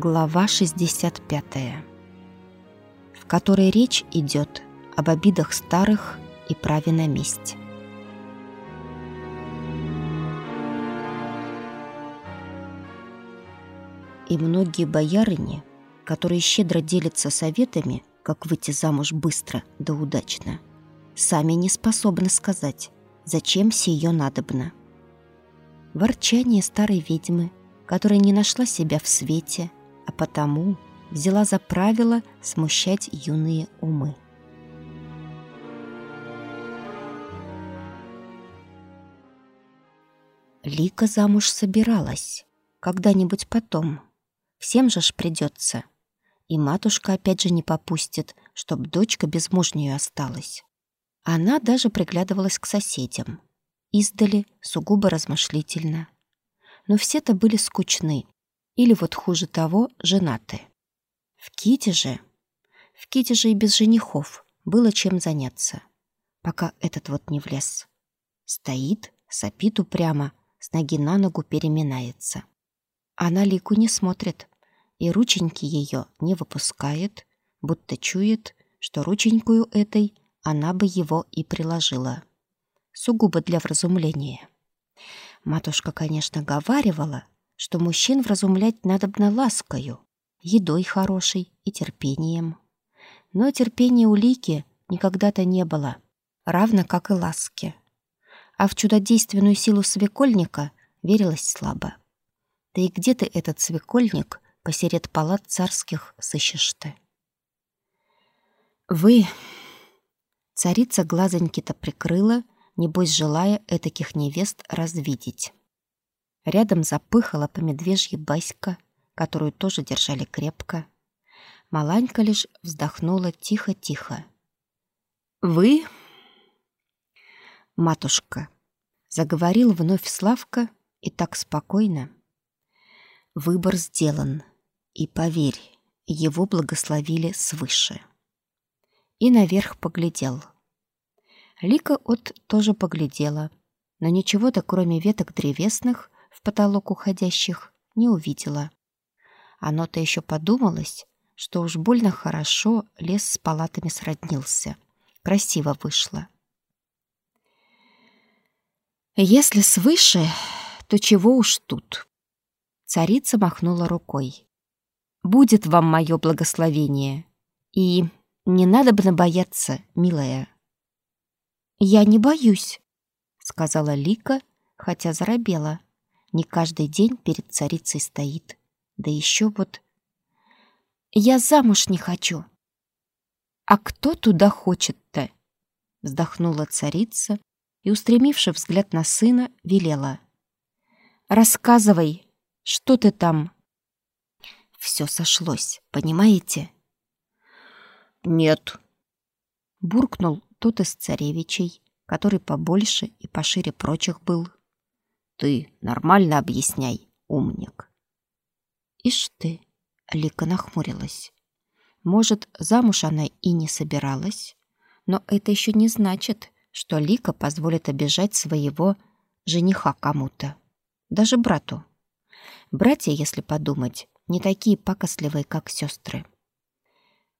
Глава 65, в которой речь идет об обидах старых и праве на месть. И многие боярыни, которые щедро делятся советами, как выйти замуж быстро да удачно, сами не способны сказать, зачем сие надобно. Ворчание старой ведьмы, которая не нашла себя в свете – а потому взяла за правило смущать юные умы. Лика замуж собиралась. Когда-нибудь потом. Всем же ж придется. И матушка опять же не попустит, чтоб дочка безмужнею осталась. Она даже приглядывалась к соседям. Издали сугубо размышлительно. Но все-то были скучны, или вот хуже того, женаты. В Ките же... В Ките же и без женихов было чем заняться, пока этот вот не влез. Стоит, сопит упрямо, с ноги на ногу переминается. Она Лику не смотрит, и рученьки ее не выпускает, будто чует, что рученькую этой она бы его и приложила. Сугубо для вразумления. Матушка, конечно, говаривала, что мужчин вразумлять надобно ласкою, едой хорошей и терпением. Но терпения у Лики никогда-то не было, равно как и ласки. А в чудодейственную силу свекольника верилось слабо. Да и где ты этот свекольник посеред палат царских сыщешь-то? Вы... Царица глазоньки-то прикрыла, небось желая этаких невест развидеть. Рядом запыхала по медвежье Баська, которую тоже держали крепко. Маланька лишь вздохнула тихо-тихо. «Вы...» «Матушка», — заговорил вновь Славка и так спокойно. «Выбор сделан, и, поверь, его благословили свыше». И наверх поглядел. Лика от тоже поглядела, но ничего-то, кроме веток древесных, в потолок уходящих, не увидела. Оно-то еще подумалось, что уж больно хорошо лес с палатами сроднился. Красиво вышло. Если свыше, то чего уж тут? Царица махнула рукой. Будет вам мое благословение. И не надо бы бояться, милая. Я не боюсь, сказала Лика, хотя заробела. Не каждый день перед царицей стоит. Да еще вот... Я замуж не хочу. А кто туда хочет-то? Вздохнула царица и, устремивши взгляд на сына, велела. Рассказывай, что ты там? Все сошлось, понимаете? Нет. Буркнул тот из царевичей, который побольше и пошире прочих был. Ты нормально объясняй, умник. Ишь ты, Лика нахмурилась. Может, замуж она и не собиралась, но это еще не значит, что Лика позволит обижать своего жениха кому-то, даже брату. Братья, если подумать, не такие пакостливые, как сестры.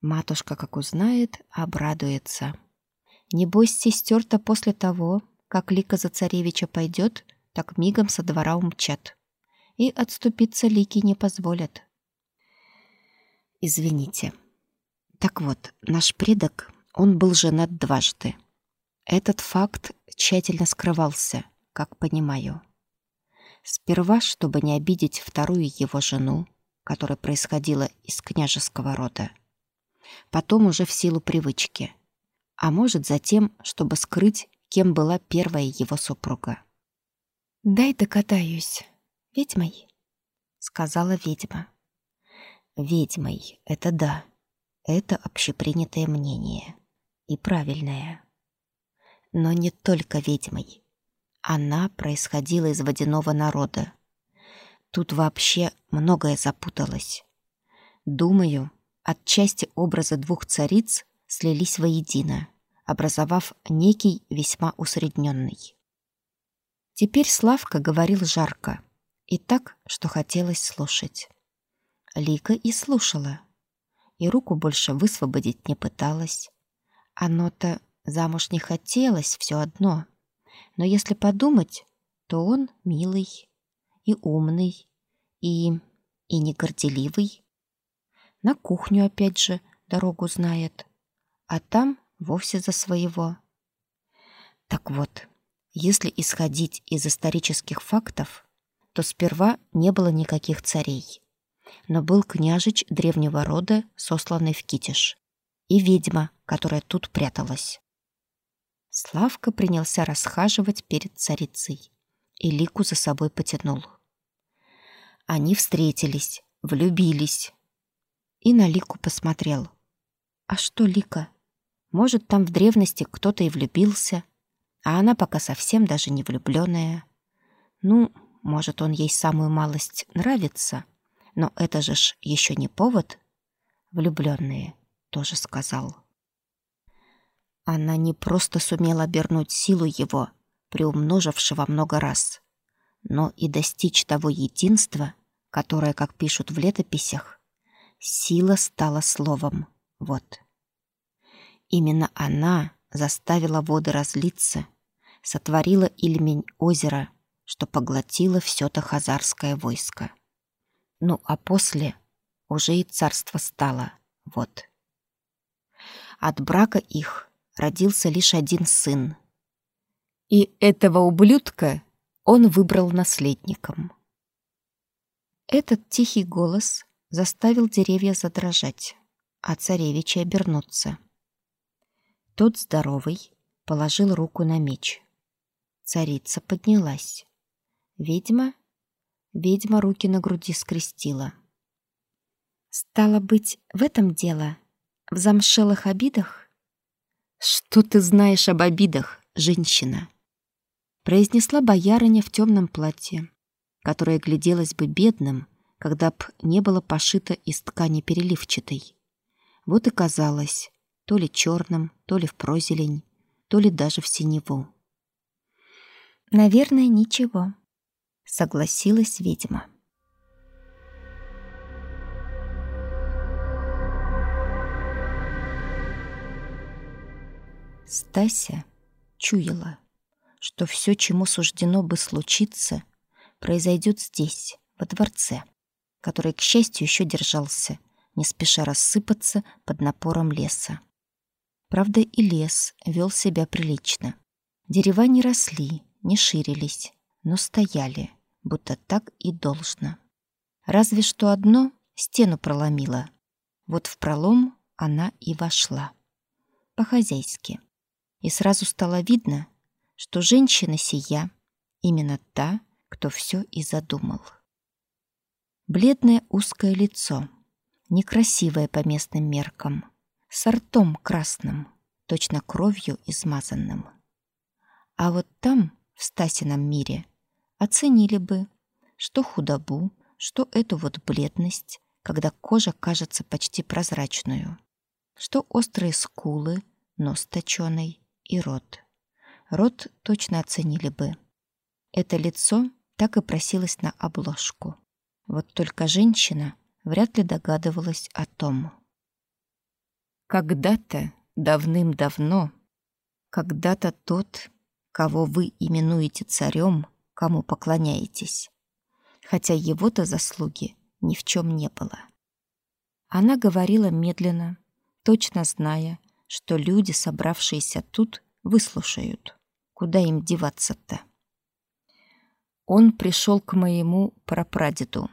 Матушка, как узнает, обрадуется. Небось, сестер-то после того, как Лика за царевича пойдет, так мигом со двора умчат. И отступиться Лики не позволят. Извините. Так вот, наш предок, он был женат дважды. Этот факт тщательно скрывался, как понимаю. Сперва, чтобы не обидеть вторую его жену, которая происходила из княжеского рода. Потом уже в силу привычки. А может, затем, чтобы скрыть, кем была первая его супруга. «Дай докатаюсь. Ведьмой?» — сказала ведьма. «Ведьмой — это да. Это общепринятое мнение. И правильное. Но не только ведьмой. Она происходила из водяного народа. Тут вообще многое запуталось. Думаю, отчасти образы двух цариц слились воедино, образовав некий весьма усредненный. Теперь Славка говорил жарко и так, что хотелось слушать. Лика и слушала. И руку больше высвободить не пыталась. Оно-то замуж не хотелось все одно. Но если подумать, то он милый и умный, и... и не горделивый. На кухню опять же дорогу знает, а там вовсе за своего. Так вот, если исходить из исторических фактов, то сперва не было никаких царей но был княжич древнего рода, сосланный в Китеж, и ведьма, которая тут пряталась. Славка принялся расхаживать перед царицей и Лику за собой потянул. Они встретились, влюбились. И на Лику посмотрел. А что Лика? Может, там в древности кто-то и влюбился, а она пока совсем даже не влюбленная. Ну, может, он ей самую малость нравится — но это же ж еще не повод. Влюбленные, тоже сказал. Она не просто сумела обернуть силу его, приумножившего много раз, но и достичь того единства, которое, как пишут в летописях, сила стала словом. Вот. Именно она заставила воды разлиться, сотворила Ильмень озера, что поглотило все то хазарское войско. Ну, а после уже и царство стало. Вот. От брака их родился лишь один сын. И этого ублюдка он выбрал наследником. Этот тихий голос заставил деревья задрожать, а царевича обернуться. Тот здоровый положил руку на меч. Царица поднялась. Ведьма Ведьма руки на груди скрестила. «Стало быть, в этом дело? В замшелых обидах?» «Что ты знаешь об обидах, женщина?» произнесла боярыня в темном платье, которое гляделось бы бедным, когда б не было пошито из ткани переливчатой. Вот и казалось, то ли черным, то ли в прозелень, то ли даже в синеву. «Наверное, ничего», согласилась ведьма. Стася чуяла, что все, чему суждено бы случиться, произойдет здесь, во дворце, который, к счастью, еще держался, не спеша рассыпаться под напором леса. Правда, и лес вел себя прилично. Дерева не росли, не ширились, но стояли, будто так и должно. Разве что одно стену проломило. Вот в пролом она и вошла. По-хозяйски. И сразу стало видно, что женщина сия именно та, кто все и задумал. Бледное узкое лицо, некрасивое по местным меркам, с ртом красным, точно кровью измазанным. А вот там, в Стасином мире, оценили бы, что худобу, что эту вот бледность, когда кожа кажется почти прозрачную, что острые скулы, нос точёный и рот. Рот точно оценили бы. Это лицо так и просилось на обложку. Вот только женщина вряд ли догадывалась о том. Когда-то, давным-давно, когда-то тот, кого вы именуете царем, кому поклоняетесь. Хотя его-то заслуги ни в чем не было. Она говорила медленно, точно зная, что люди, собравшиеся тут, выслушают. Куда им деваться-то? Он пришел к моему прапрадеду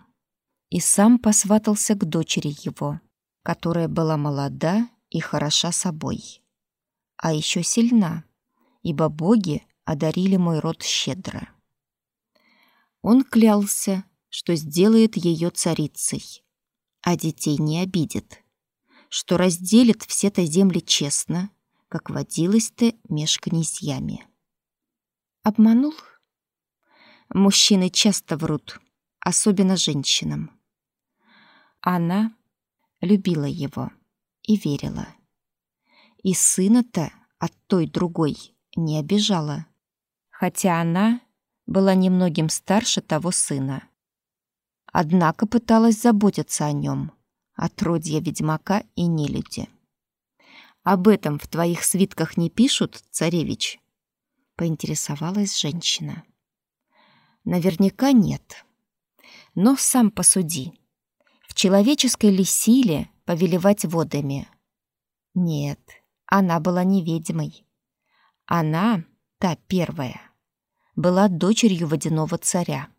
и сам посватался к дочери его, которая была молода и хороша собой, а еще сильна, ибо боги одарили мой род щедро. Он клялся, что сделает ее царицей, а детей не обидит, что разделит все-то земли честно, как водилось-то меж князьями. Обманул? Мужчины часто врут, особенно женщинам. Она любила его и верила. И сына-то от той другой не обижала, хотя она была немногим старше того сына. однако пыталась заботиться о нем, отродье ведьмака и нелюди. «Об этом в твоих свитках не пишут, царевич?» — поинтересовалась женщина. «Наверняка нет. Но сам посуди. В человеческой ли силе повелевать водами? Нет, она была не ведьмой. Она, та первая, была дочерью водяного царя.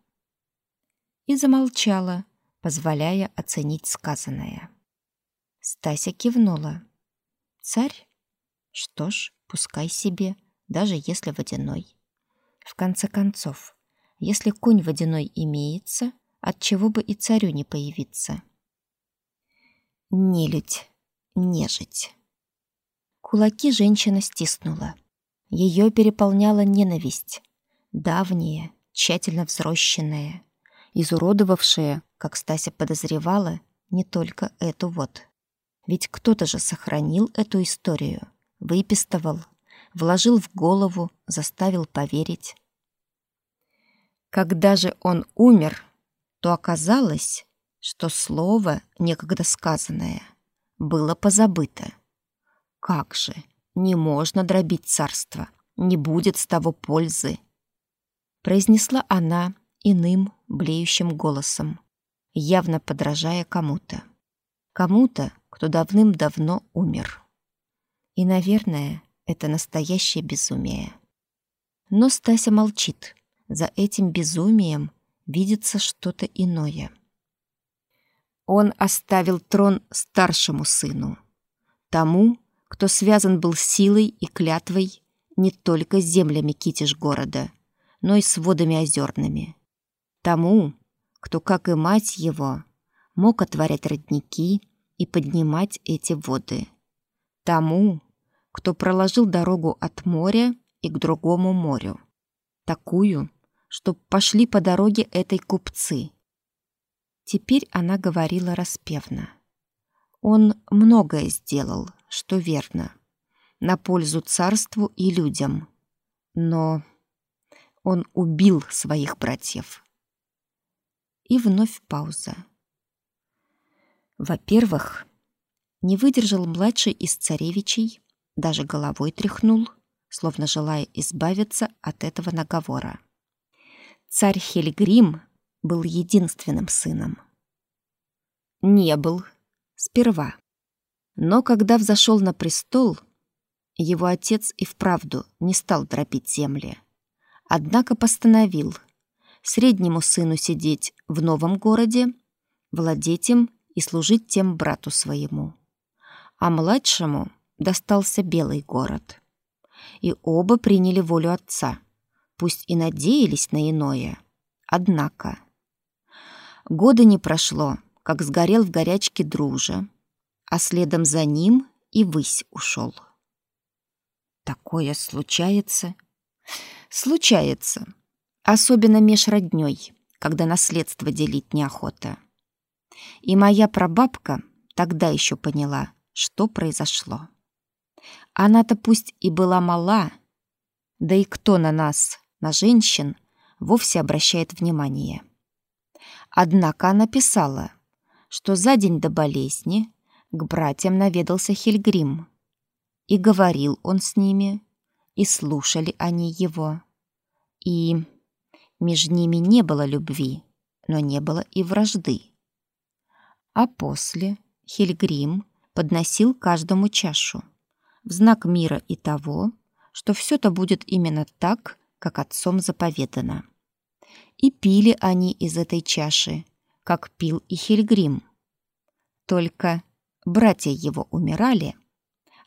И замолчала, позволяя оценить сказанное. Стася кивнула. Царь? Что ж, пускай себе, даже если водяной. В конце концов, если конь водяной имеется, от чего бы и царю не появиться. Нелюдь, нежить. Кулаки женщина стиснула. Ее переполняла ненависть, давняя, тщательно взрощенная, изуродовавшая, как Стася подозревала, не только эту вот. Ведь кто-то же сохранил эту историю, выпистывал, вложил в голову, заставил поверить. Когда же он умер, то оказалось, что слово, некогда сказанное, было позабыто. Как же, не можно дробить царство, не будет с того пользы. Произнесла она иным, блеющим голосом, явно подражая кому-то. Кому-то, кто давным-давно умер. И, наверное, это настоящее безумие. Но Стася молчит. За этим безумием видится что-то иное. Он оставил трон старшему сыну, тому, кто связан был силой и клятвой не только с землями Китиш-города, но и с водами озерными. Тому, кто, как и мать его, мог отворять родники и поднимать эти воды. Тому, кто проложил дорогу от моря и к другому морю. Такую, чтоб пошли по дороге этой купцы. Теперь она говорила распевно. Он многое сделал, что верно, на пользу царству и людям. Но он убил своих братьев. И вновь пауза. Во-первых, не выдержал младший из царевичей, даже головой тряхнул, словно желая избавиться от этого наговора. Царь Хельгрим был единственным сыном. Не был. Сперва. Но когда взошел на престол, его отец и вправду не стал дробить земли. Однако постановил среднему сыну сидеть в новом городе, владеть им и служить тем брату своему. А младшему достался белый город. И оба приняли волю отца — пусть и надеялись на иное. Однако... Года не прошло, как сгорел в горячке дружа, а следом за ним и высь ушел. Такое случается? Случается. Особенно меж роднёй, когда наследство делить неохота. И моя прабабка тогда еще поняла, что произошло. Она-то пусть и была мала, да и кто на нас, на женщин вовсе обращает внимание. Однако она писала, что за день до болезни к братьям наведался Хельгрим, и говорил он с ними, и слушали они его. И между ними не было любви, но не было и вражды. А после Хельгрим подносил каждому чашу в знак мира и того, что все это будет именно так, как отцом заповедано. И пили они из этой чаши, как пил и Хельгрим. Только братья его умирали,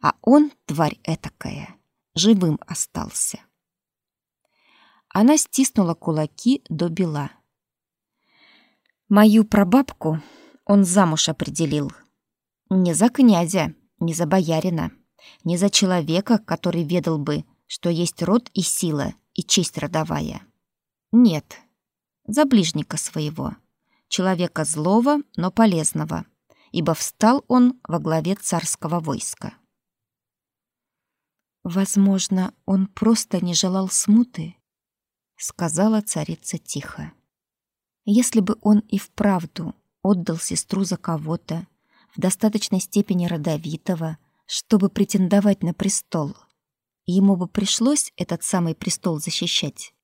а он, тварь этакая, живым остался. Она стиснула кулаки до бела. Мою прабабку он замуж определил. Не за князя, не за боярина, не за человека, который ведал бы, что есть род и сила, и честь родовая. Нет, за ближника своего, человека злого, но полезного, ибо встал он во главе царского войска. Возможно, он просто не желал смуты, сказала царица тихо. Если бы он и вправду отдал сестру за кого-то, в достаточной степени родовитого, чтобы претендовать на престол, ему бы пришлось этот самый престол защищать.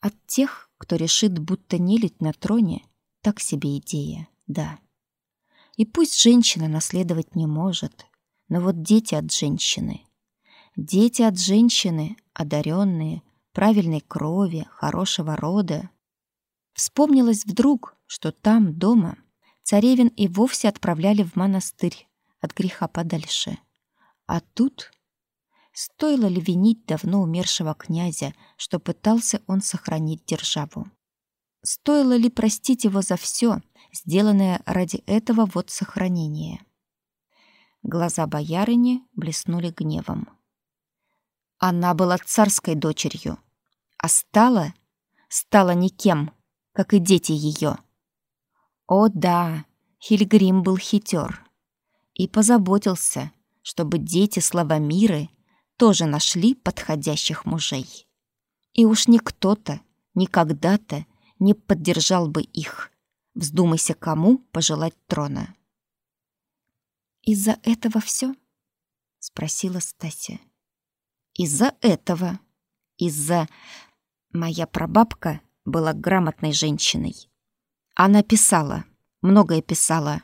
От тех, кто решит, будто нелить на троне, так себе идея, да. И пусть женщина наследовать не может, но вот дети от женщины. Дети от женщины, одаренные, правильной крови, хорошего рода. Вспомнилось вдруг, что там, дома, царевин и вовсе отправляли в монастырь от греха подальше. А тут... Стоило ли винить давно умершего князя, что пытался он сохранить державу? Стоило ли простить его за все, сделанное ради этого вот сохранения? Глаза боярыни блеснули гневом. Она была царской дочерью, а стала, стала никем, как и дети ее. О да, Хильгрим был хитер и позаботился, чтобы дети Славомиры тоже нашли подходящих мужей. И уж не кто-то, ни когда-то не поддержал бы их. Вздумайся, кому пожелать трона. «Из-за этого все? спросила Стася. Из-за этого. Из-за... Моя прабабка была грамотной женщиной. Она писала, многое писала.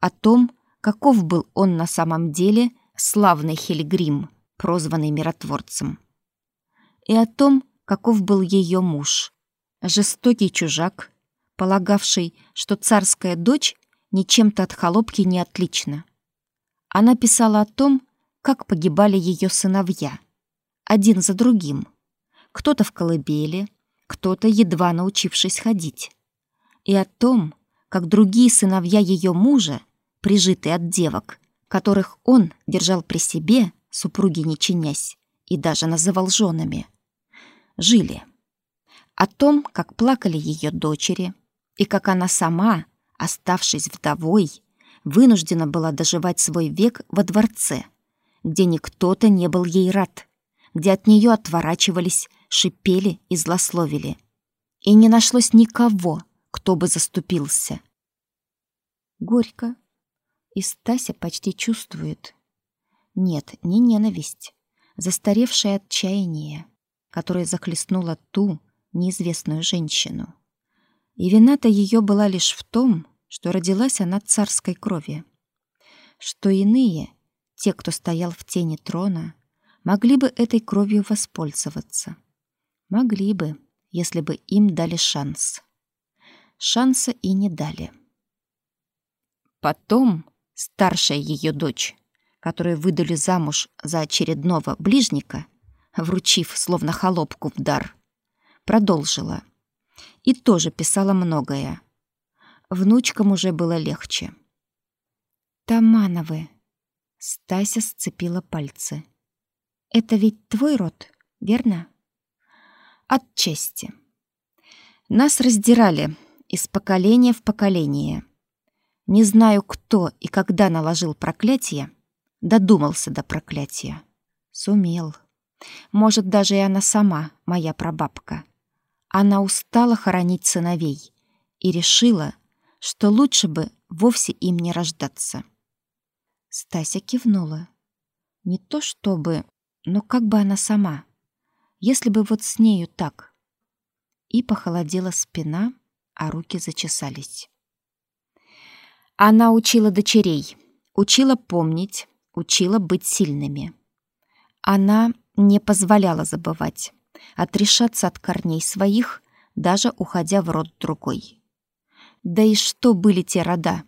О том, каков был он на самом деле, славный Хельгрим, прозванный миротворцем. И о том, каков был ее муж, жестокий чужак, полагавший, что царская дочь ничем-то от холопки не отлична. Она писала о том, как погибали ее сыновья, один за другим. Кто-то в колыбели, кто-то едва научившись ходить. И о том, как другие сыновья ее мужа, прижитые от девок, которых он держал при себе, супруги не чинясь, и даже называл женами, жили. О том, как плакали ее дочери, и как она сама, оставшись вдовой, вынуждена была доживать свой век во дворце, где никто-то не был ей рад, где от нее отворачивались, шипели и злословили. И не нашлось никого, кто бы заступился. Горько. И Стася почти чувствует. Нет, не ненависть, застаревшее отчаяние, которое захлестнуло ту неизвестную женщину. И вина-то ее была лишь в том, что родилась она царской крови, что иные, те, кто стоял в тени трона, могли бы этой кровью воспользоваться. Могли бы, если бы им дали шанс. Шанса и не дали. Потом старшая ее дочь, которую выдали замуж за очередного ближника, вручив словно холопку в дар, продолжила. И тоже писала многое. Внучкам уже было легче. «Тамановы!» Стася сцепила пальцы. «Это ведь твой род, верно?» «Отчасти. Нас раздирали из поколения в поколение. Не знаю, кто и когда наложил проклятие, додумался до проклятия. Сумел. Может, даже и она сама, моя прабабка. Она устала хоронить сыновей и решила, что лучше бы вовсе им не рождаться. Стася кивнула. Не то чтобы, но как бы она сама. Если бы вот с нею так. И похолодела спина, а руки зачесались. Она учила дочерей, учила помнить, учила быть сильными. Она не позволяла забывать, отрешаться от корней своих, даже уходя в род другой. Да и что были те рода?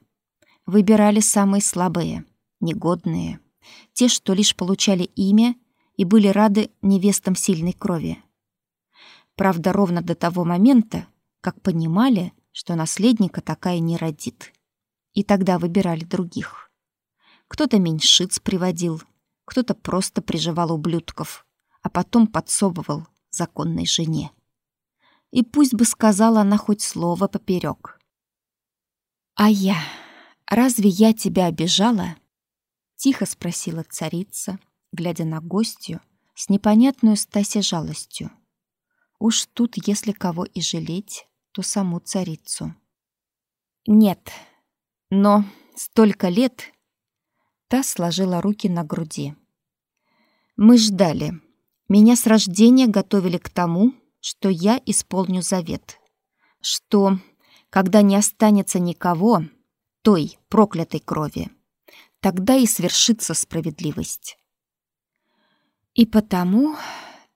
Выбирали самые слабые, негодные, те, что лишь получали имя и были рады невестам сильной крови. Правда, ровно до того момента, как понимали, что наследника такая не родит. И тогда выбирали других. Кто-то меньшиц приводил, кто-то просто приживал ублюдков, а потом подсовывал законной жене. И пусть бы сказала она хоть слово поперек. «А я? Разве я тебя обижала?» Тихо спросила царица, глядя на гостью с непонятной Стасе жалостью. Уж тут, если кого и жалеть, то саму царицу. Нет, но столько лет... Та сложила руки на груди. Мы ждали. Меня с рождения готовили к тому, что я исполню завет. Что, когда не останется никого, той проклятой крови, тогда и свершится справедливость. И потому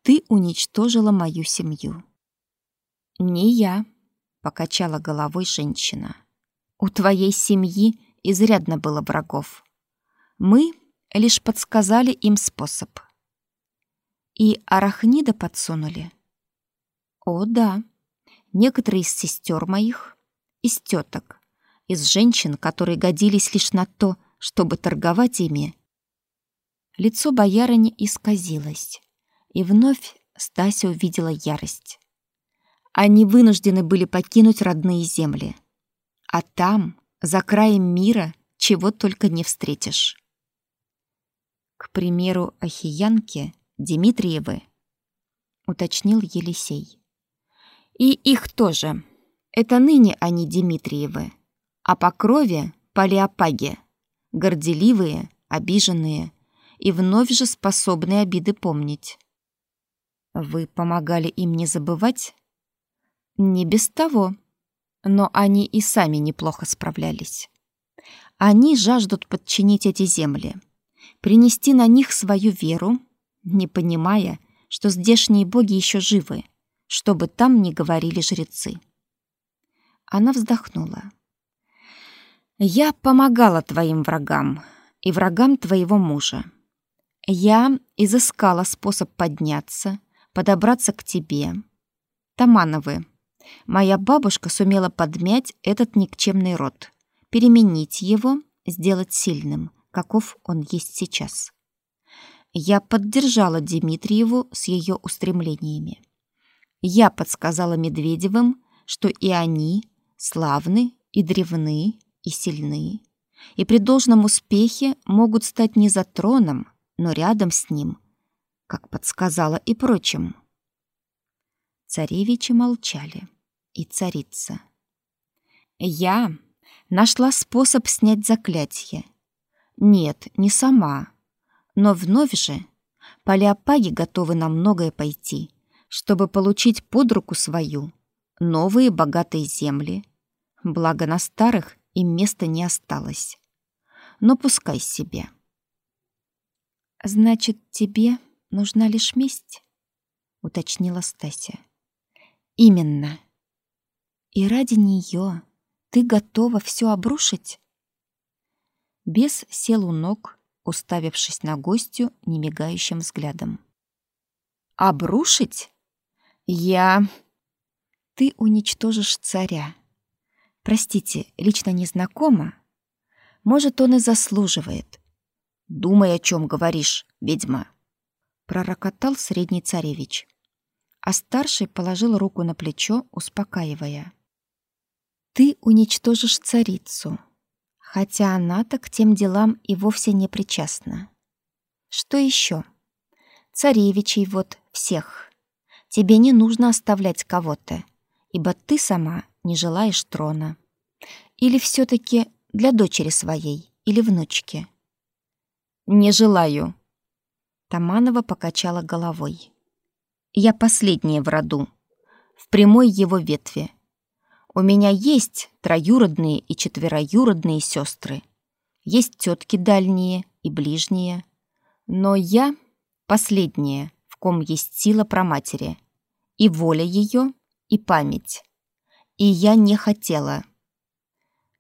ты уничтожила мою семью. Не я, покачала головой женщина. У твоей семьи изрядно было врагов. Мы лишь подсказали им способ. И арахнида подсунули. О, да. Некоторые из сестер моих, из теток, из женщин, которые годились лишь на то, чтобы торговать ими. Лицо боярыни исказилось, и вновь Стася увидела ярость. Они вынуждены были покинуть родные земли. А там, за краем мира, чего только не встретишь. К примеру, ахиянки Дмитриевы, уточнил Елисей. И их тоже. Это ныне они Дмитриевы, а по крови Палеопаги, горделивые, обиженные и вновь же способные обиды помнить. Вы помогали им не забывать? Не без того, но они и сами неплохо справлялись. Они жаждут подчинить эти земли, принести на них свою веру, не понимая, что здешние боги еще живы, чтобы там не говорили жрецы. Она вздохнула. «Я помогала твоим врагам и врагам твоего мужа. Я изыскала способ подняться, подобраться к тебе. Тамановы, моя бабушка сумела подмять этот никчемный род, переменить его, сделать сильным, каков он есть сейчас. Я поддержала Дмитриеву с ее устремлениями. Я подсказала Медведевым, что и они славны и древны и сильны, и при должном успехе могут стать не за троном, но рядом с ним, как подсказала и прочим. Царевичи молчали, и царица. Я нашла способ снять заклятие, нет, не сама. Но вновь же палеопаги готовы на многое пойти, чтобы получить под руку свою новые богатые земли. Благо на старых им места не осталось. Но пускай себе. Значит, тебе нужна лишь месть, уточнила Стася. Именно. И ради нее ты готова все обрушить? Бес сел у ног, уставившись на гостью немигающим взглядом. «Обрушить? Я...» «Ты уничтожишь царя. Простите, лично незнакомо. Может, он и заслуживает. Думай, о чем говоришь, ведьма!» Пророкотал средний царевич. А старший положил руку на плечо, успокаивая. «Ты уничтожишь царицу, хотя она-то к тем делам и вовсе не причастна. Что еще? Царевичей вот всех. Тебе не нужно оставлять кого-то, ибо ты сама не желаешь трона. Или все таки для дочери своей или внучки? Не желаю. Таманова покачала головой. Я последняя в роду, в прямой его ветви. У меня есть троюродные и четвероюродные сестры. Есть тетки дальние и ближние. Но я последняя, в ком есть сила проматери. И воля ее, и память. И я не хотела.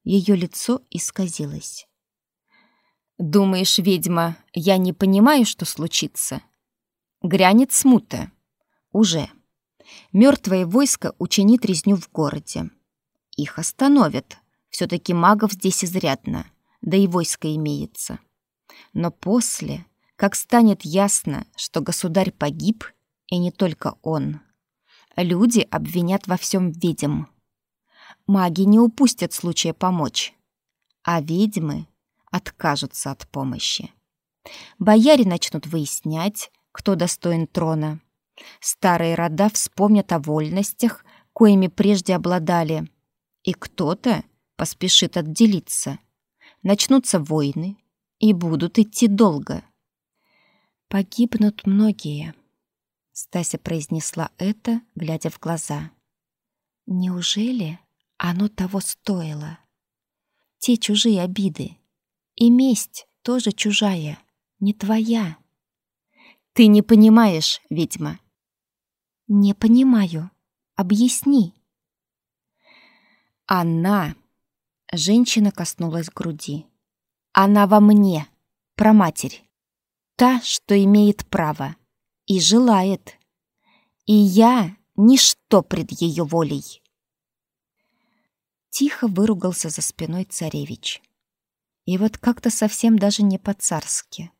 Ее лицо исказилось. «Думаешь, ведьма, я не понимаю, что случится?» Грянет смута. Уже. Мертвое войско учинит резню в городе. Их остановят. все таки магов здесь изрядно, да и войско имеется. Но после, как станет ясно, что государь погиб, и не только он, люди обвинят во всем ведьм. Маги не упустят случая помочь, а ведьмы откажутся от помощи. Бояре начнут выяснять, кто достоин трона. Старые рода вспомнят о вольностях, коими прежде обладали, и кто-то поспешит отделиться. Начнутся войны и будут идти долго. Погибнут многие. Стася произнесла это, глядя в глаза. Неужели оно того стоило? Те чужие обиды. И месть тоже чужая, не твоя. Ты не понимаешь, ведьма. Не понимаю. Объясни. Она... Женщина коснулась груди. Она во мне, про матерь. Та, что имеет право и желает. И я — ничто пред ее волей. Тихо выругался за спиной царевич. И вот как-то совсем даже не по-царски.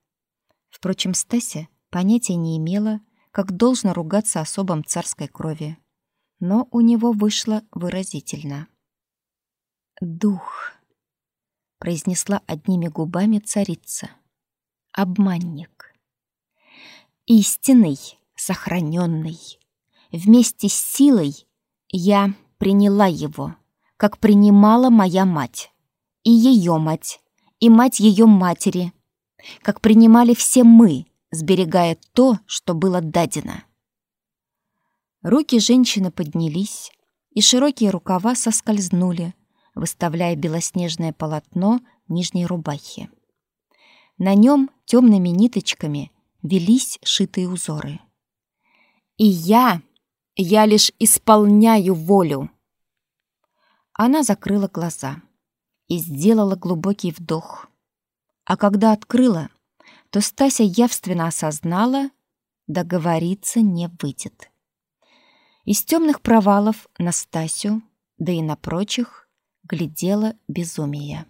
Впрочем, Стася понятия не имела, как должно ругаться особам царской крови. Но у него вышло выразительно. «Дух», — произнесла одними губами царица. «Обманник. Истинный, сохраненный. Вместе с силой я приняла его, как принимала моя мать, и ее мать, и мать ее матери, как принимали все мы, сберегая то, что было дадено. Руки женщины поднялись, и широкие рукава соскользнули, выставляя белоснежное полотно нижней рубахи. На нем темными ниточками велись шитые узоры. «И я, я лишь исполняю волю!» Она закрыла глаза и сделала глубокий вдох. А когда открыла, то Стася явственно осознала, договориться не выйдет. Из темных провалов на Стасю, да и на прочих, глядела безумие.